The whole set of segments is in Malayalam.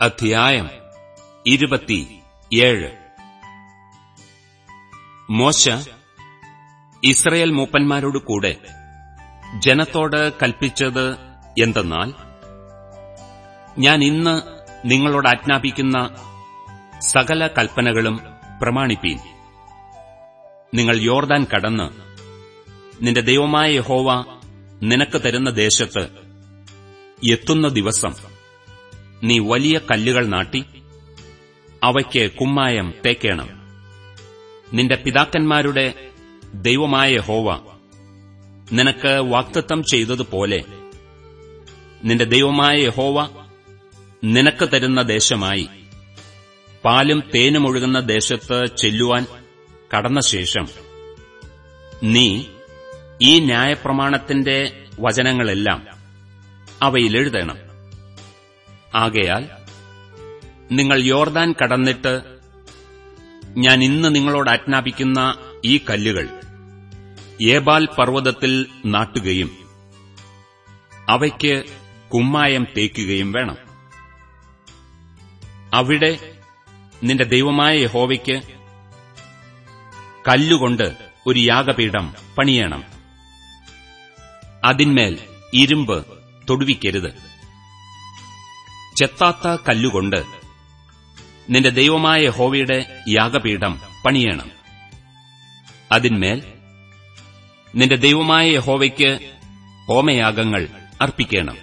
അധ്യായം ഇരുപത്തിയേഴ്. മോശ ഇസ്രയേൽ മൂപ്പന്മാരോട് കൂടെ ജനത്തോട് കൽപ്പിച്ചത് എന്തെന്നാൽ ഞാൻ ഇന്ന് നിങ്ങളോട് ആജ്ഞാപിക്കുന്ന സകല കൽപ്പനകളും പ്രമാണിപ്പീൻ. നിങ്ങൾ യോർദാൻ കടന്ന് നിന്റെ ദൈവമായ യഹോവ നിനക്ക് തരുന്ന ദേശത്ത് എത്തുന്ന ദിവസം നീ വലിയ കല്ലുകൾ നാട്ടി അവയ്ക്ക് കുമ്മായം തേക്കേണം. നിന്റെ പിതാക്കന്മാരുടെ ദൈവമായ ഹോവ നിനക്ക് വാക്തത്വം ചെയ്തതുപോലെ നിന്റെ ദൈവമായ ഹോവ നിനക്ക് തരുന്ന ദേശമായി പാലും തേനും ഒഴുകുന്ന ദേശത്ത് ചെല്ലുവാൻ കടന്ന ശേഷം നീ ഈ ന്യായപ്രമാണത്തിന്റെ വചനങ്ങളെല്ലാം അവയിൽ എഴുതണം. ആകയാൽ നിങ്ങൾ യോർദാൻ കടന്നിട്ട് ഞാൻ ഇന്ന് നിങ്ങളോട് ആജ്ഞാപിക്കുന്ന ഈ കല്ലുകൾ ഏബാൽ പർവതത്തിൽ നാട്ടുകയും അവയ്ക്ക് കുമ്മായം തേക്കുകയും വേണം. അവിടെ നിന്റെ ദൈവമായ യഹോവയ്ക്ക് കല്ലുകൊണ്ട് ഒരു യാഗപീഠം പണിയണം. അതിന്മേൽ ഇരുമ്പ് തൊടുവിക്കരുത്. ചെത്താത്ത കല്ലുകൊണ്ട് നിന്റെ ദൈവമായ ഹോവയുടെ യാഗപീഠം പണിയണം. അതിന്മേൽ നിന്റെ ദൈവമായ യഹോവയ്ക്ക് ഹോമയാഗങ്ങൾ അർപ്പിക്കണം.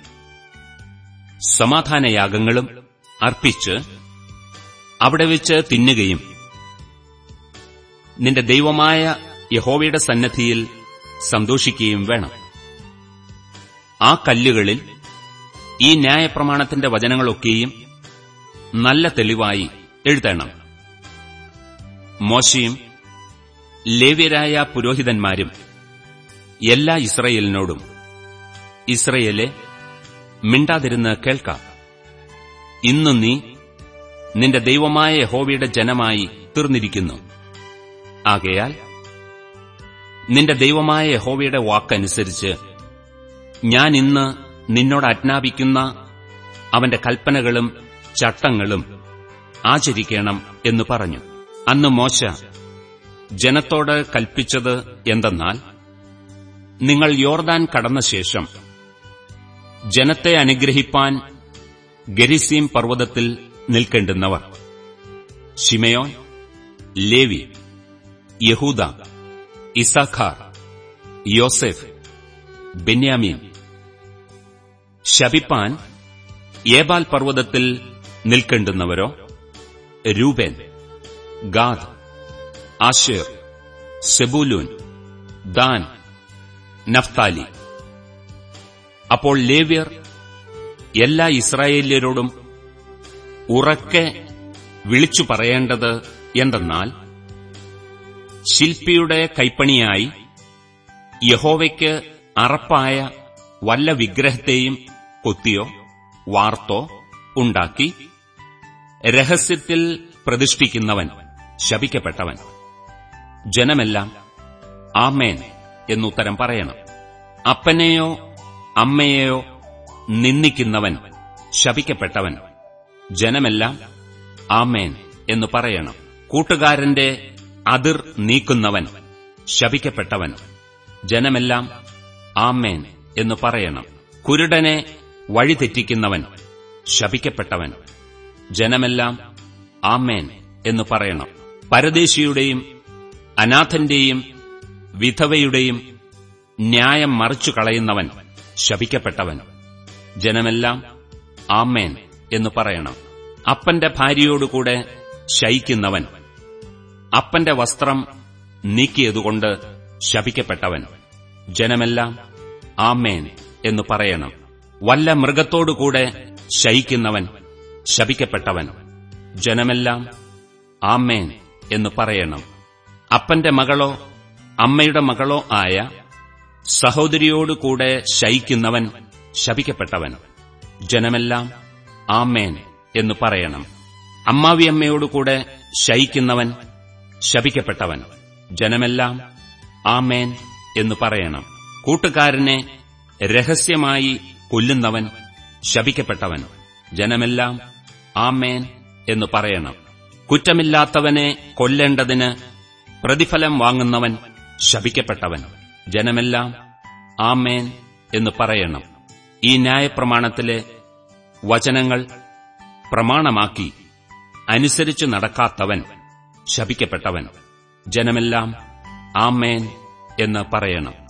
സമാധാനയാഗങ്ങളും അർപ്പിച്ച് അവിടെ വെച്ച് തിന്നുകയും നിന്റെ ദൈവമായ യഹോവയുടെ സന്നദ്ധിയിൽ സന്തോഷിക്കുകയും വേണം. ആ കല്ലുകളിൽ ഈ ന്യായപ്രമാണത്തിന്റെ വചനങ്ങളൊക്കെയും നല്ല തെളിവായി എഴുതണം. മോശയും ലേവ്യരായ പുരോഹിതന്മാരും എല്ലാ ഇസ്രയേലിനോടും ഇസ്രയേലെ മിണ്ടാതിരുന്ന് കേൾക്കാം. ഇന്ന് നീ നിന്റെ ദൈവമായ യഹോവയുടെ ജനമായി തീർന്നിരിക്കുന്നു. ആകയാൽ നിന്റെ ദൈവമായ യഹോവയുടെ വാക്കനുസരിച്ച് ഞാൻ ഇന്ന് നിന്നോട് ആജ്ഞാപിക്കുന്ന അവന്റെ കൽപ്പനകളും ചട്ടങ്ങളും ആചരിക്കണം എന്ന് പറഞ്ഞു. അന്ന് മോശ ജനത്തോട് കൽപ്പിച്ചത് എന്തെന്നാൽ നിങ്ങൾ യോർദാൻ കടന്ന ശേഷം ജനത്തെ അനുഗ്രഹിപ്പാൻ ഗരിസീം പർവതത്തിൽ നിൽക്കേണ്ടുന്നവർ Simeon Levi Judah Issachar Joseph Benjamin ശപിപ്പാൻ ഏബാൽ പർവതത്തിൽ നിൽക്കേണ്ടുന്നവരോ? Reuben Gad Asher Zebulun Dan Naphtali. അപ്പോൾ ലേവ്യർ എല്ലാ ഇസ്രായേല്യരോടും ഉറക്കെ വിളിച്ചു പറയേണ്ടത് എന്തെന്നാൽ ശില്പിയുടെ കൈപ്പണിയായി യഹോവയ്ക്ക് അറപ്പായ വല്ല വിഗ്രഹത്തെയും കൊത്തിയോ വാർത്തോ ഉണ്ടാക്കി രഹസ്യത്തിൽ പ്രതിഷ്ഠിക്കുന്നവൻ ശപിക്കപ്പെട്ടവൻ. ജനമെല്ലാം ആമേൻ എന്നുത്തരം പറയണം. അപ്പനെയോ അമ്മയെയോ നിന്ദിക്കുന്നവൻ ശപിക്കപ്പെട്ടവൻ. ജനമെല്ലാം ആമേൻ എന്ന് പറയണം. കൂട്ടുകാരന്റെ അതിർ നീക്കുന്നവൻ ശപിക്കപ്പെട്ടവൻ. ജനമെല്ലാം ആമേൻ എന്ന് പറയണം. കുരുടനെ വഴിതെറ്റിക്കുന്നവൻ ശപിക്കപ്പെട്ടവൻ. ജനമെല്ലാം ആമേൻ എന്ന് പറയണം. പരദേശിയുടെയും അനാഥന്റെയും വിധവയുടെയും ന്യായം മറിച്ചു കളയുന്നവൻ ശപിക്കപ്പെട്ടവൻ. ജനമെല്ലാം ആമേൻ എന്ന് പറയണം. അപ്പന്റെ ഭാര്യയോടുകൂടെ ശയിക്കുന്നവൻ അപ്പന്റെ വസ്ത്രം നീക്കിയതുകൊണ്ട് ശപിക്കപ്പെട്ടവൻ. ജനമെല്ലാം ആമേൻ എന്ന് പറയണം. വല്ല മൃഗത്തോടുകൂടെ ശയിക്കുന്നവൻ ശപിക്കപ്പെട്ടവൻ. ജനമെല്ലാം ആമേൻ എന്ന് പറയണം. അപ്പന്റെ മകളോ അമ്മയുടെ മകളോ ആയ സഹോദരിയോടുകൂടെ ശയിക്കുന്നവൻ ശപിക്കപ്പെട്ടവൻ. ജനമെല്ലാം ആമേൻ എന്ന് പറയണം. അമ്മാവിയമ്മയോടുകൂടെ ശയിക്കുന്നവൻ ശപിക്കപ്പെട്ടവൻ. ജനമെല്ലാം ആമേൻ എന്ന് പറയണം. കൂട്ടുകാരനെ രഹസ്യമായി കൊല്ലുന്നവൻ ശപിക്കപ്പെട്ടവൻ. ജനമെല്ലാം ആമേൻ എന്ന് പറയണം. കുറ്റമില്ലാത്തവനെ കൊല്ലേണ്ടതിന് പ്രതിഫലം വാങ്ങുന്നവൻ ശപിക്കപ്പെട്ടവൻ. ജനമെല്ലാം ആമേൻ എന്ന് പറയണം. ഈ ന്യായപ്രമാണത്തിലെ വചനങ്ങൾ പ്രമാണമാക്കി അനുസരിച്ച് നടക്കാത്തവൻ ശപിക്കപ്പെട്ടവൻ. ജനമെല്ലാം ആമേൻ എന്ന് പറയണം.